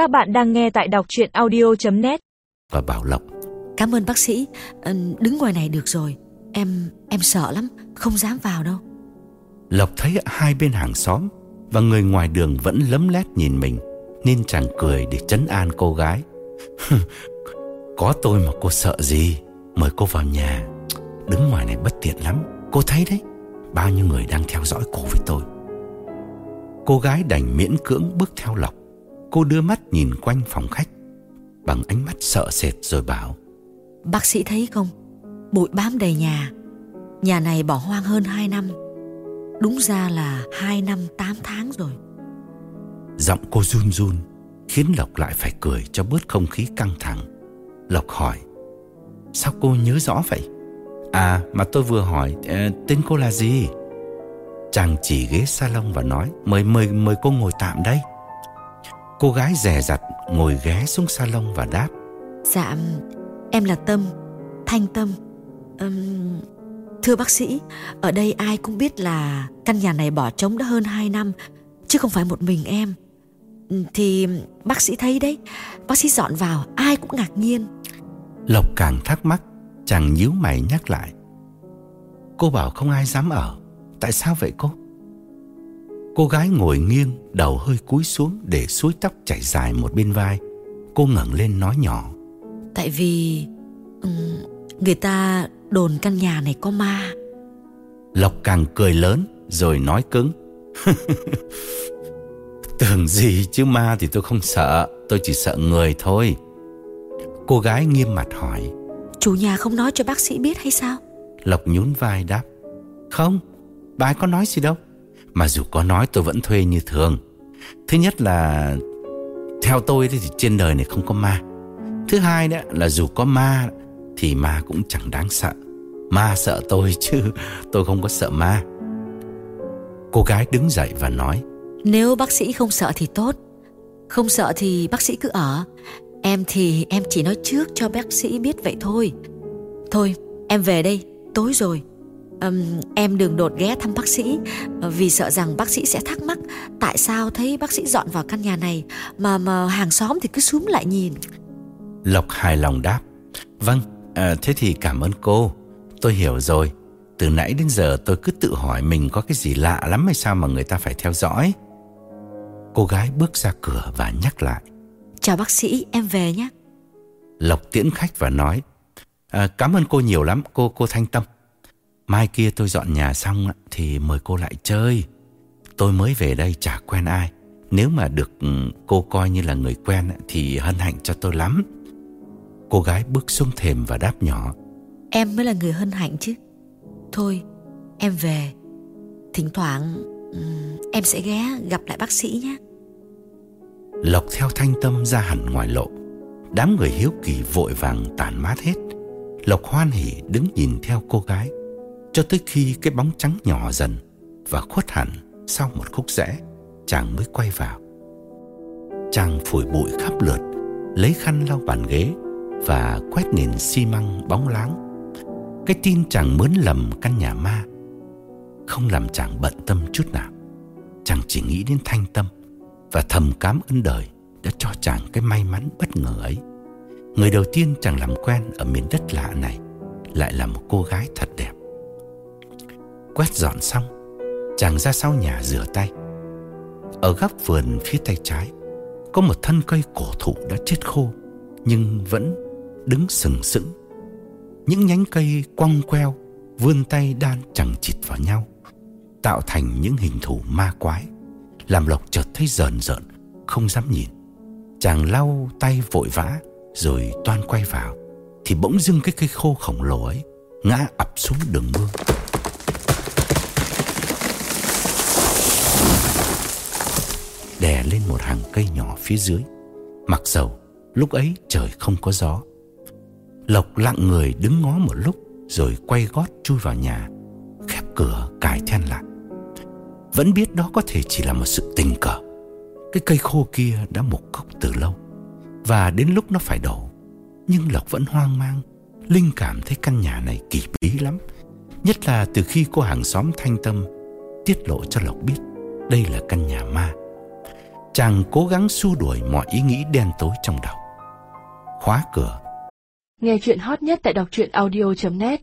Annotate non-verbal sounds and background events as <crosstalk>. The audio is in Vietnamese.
Các bạn đang nghe tại đọc chuyện audio.net Và bảo Lộc. Cảm ơn bác sĩ. Đứng ngoài này được rồi. Em em sợ lắm Không dám vào đâu. Lộc thấy hai bên hàng xóm Và người ngoài đường vẫn lấm lét nhìn mình Nên chàng cười để trấn an cô gái. <laughs> Có tôi mà cô sợ gì? Mời cô vào nhà. Đứng ngoài này bất tiện lắm. Cô thấy đấy Bao nhiêu người đang theo dõi cô với tôi. Cô gái đành miễn cưỡng bước theo Lộc Cô đưa mắt nhìn quanh phòng khách Bằng ánh mắt sợ sệt rồi bảo Bác sĩ thấy không? Bụi bám đầy nhà. Nhà này bỏ hoang hơn 2 năm. Đúng ra là 2 năm 8 tháng rồi. Giọng cô run run Khiến Lộc lại phải cười cho bớt không khí căng thẳng. Lộc hỏi Sao cô nhớ rõ vậy? À mà tôi vừa hỏi ờ, Tên cô là gì? Chàng chỉ ghế salon và nói Mời mời mời cô ngồi tạm đây Cô gái rè rặt ngồi ghé xuống salon và đáp. Dạ Em là Tâm Thanh Tâm. Ừm, Thưa bác sĩ Ở đây ai cũng biết là Căn nhà này bỏ trống đã hơn 2 năm Chứ không phải một mình em. Thì bác sĩ thấy đấy Bác sĩ dọn vào ai cũng ngạc nhiên. Lộc càng thắc mắc Chàng nhíu mày nhắc lại. Cô bảo không ai dám ở Tại sao vậy cô Cô gái ngồi nghiêng Đầu hơi cúi xuống Để suối tóc chảy dài một bên vai. Cô ngẩng lên nói nhỏ. Tại vì Người ta đồn căn nhà này có ma. Lộc càng cười lớn Rồi nói cứng. <laughs> Tưởng gì chứ ma thì tôi không sợ Tôi chỉ sợ người thôi. Cô gái nghiêm mặt hỏi. Chủ nhà không nói cho bác sĩ biết hay sao? Lộc nhún vai đáp. Không, bà ấy có nói gì đâu mà dù có nói tôi vẫn thuê như thường. Thứ nhất là, Theo tôi thì trên đời này không có ma. Thứ hai đó là dù có ma Thì ma cũng chẳng đáng sợ. Ma sợ tôi <laughs> chứ Tôi không có sợ ma. Cô gái đứng dậy và nói, Nếu bác sĩ không sợ thì tốt, Không sợ thì bác sĩ cứ ở. Em thì em chỉ nói trước cho bác sĩ biết vậy thôi. Thôi, em về đây, Tối rồi. Ừm, Em đừng đột ghé thăm bác sĩ ờ, Vì sợ rằng bác sĩ sẽ thắc mắc Tại sao thấy bác sĩ dọn vào căn nhà này Mà mà hàng xóm thì cứ súm lại nhìn. Lộc hài lòng đáp Vâng, à, thế thì cảm ơn cô. Tôi hiểu rồi. Từ nãy đến giờ tôi cứ tự hỏi mình có cái gì lạ lắm hay sao mà người ta phải theo dõi. Cô gái bước ra cửa và nhắc lại Chào bác sĩ em về nhé. Lộc tiễn khách và nói à, Cảm ơn cô nhiều lắm cô cô Thanh Tâm Mai kia tôi dọn nhà xong Thì mời cô lại chơi. Tôi mới về đây chả quen ai. Nếu mà được ừ, cô coi như là người quen Thì hân hạnh cho tôi lắm. Cô gái bước xuống thềm và đáp nhỏ. Em mới là người hân hạnh chứ. Thôi em về. Thỉnh thoảng ừm, em sẽ ghé gặp lại bác sĩ nhé. Lộc theo thanh tâm ra hẳn ngoài lộ. Đám người hiếu kỳ vội vàng tản mát hết. Lộc hoan hỉ đứng nhìn theo cô gái cho tới khi cái bóng trắng nhỏ dần Và khuất hẳn sau một khúc rẽ, Chàng mới quay vào Chàng phủi bụi khắp lượt, Lấy khăn lau bàn ghế Và quét nền xi măng bóng láng Cái tin chàng mướn lầm căn nhà ma Không làm chàng bận tâm chút nào Chàng chỉ nghĩ đến thanh tâm và thầm cảm ơn đời đã cho chàng cái may mắn bất ngờ ấy. Người đầu tiên chàng làm quen ở miền đất lạ này lại là một cô gái thật đẹp. Quét dọn xong, chàng ra sau nhà rửa tay. Ở góc vườn phía tay trái, có một thân cây cổ thụ đã chết khô nhưng vẫn đứng sừng sững. Những nhánh cây quăng queo vươn tay đan chẳng chịt vào nhau, tạo thành những hình thù ma quái làm Lộc chợt thấy rờn rợn Không dám nhìn Chàng lau tay vội vã Rồi toan quay vào Thì bỗng dưng cái cây khô khổng lồ ấy Ngã ập xuống đường mương Đè lên một hàng cây nhỏ phía dưới. Mặc dầu Lúc ấy trời không có gió, Lộc lặng người đứng ngó một lúc Rồi quay gót chui vào nhà, Khép cửa cài then lại. Vẫn biết đó có thể chỉ là một sự tình cờ. Cái cây khô kia đã mục cốc từ lâu Và đến lúc nó phải đổ, Nhưng Lộc vẫn hoang mang, Linh cảm thấy căn nhà này kỳ bí lắm. Nhất là từ khi cô hàng xóm thanh tâm Tiết lộ cho Lộc biết Đây là căn nhà ma Chàng cố gắng xua đuổi mọi ý nghĩ đen tối trong đầu. Khóa cửa. Nghe chuyện hot nhất tại đọc truyện audio.net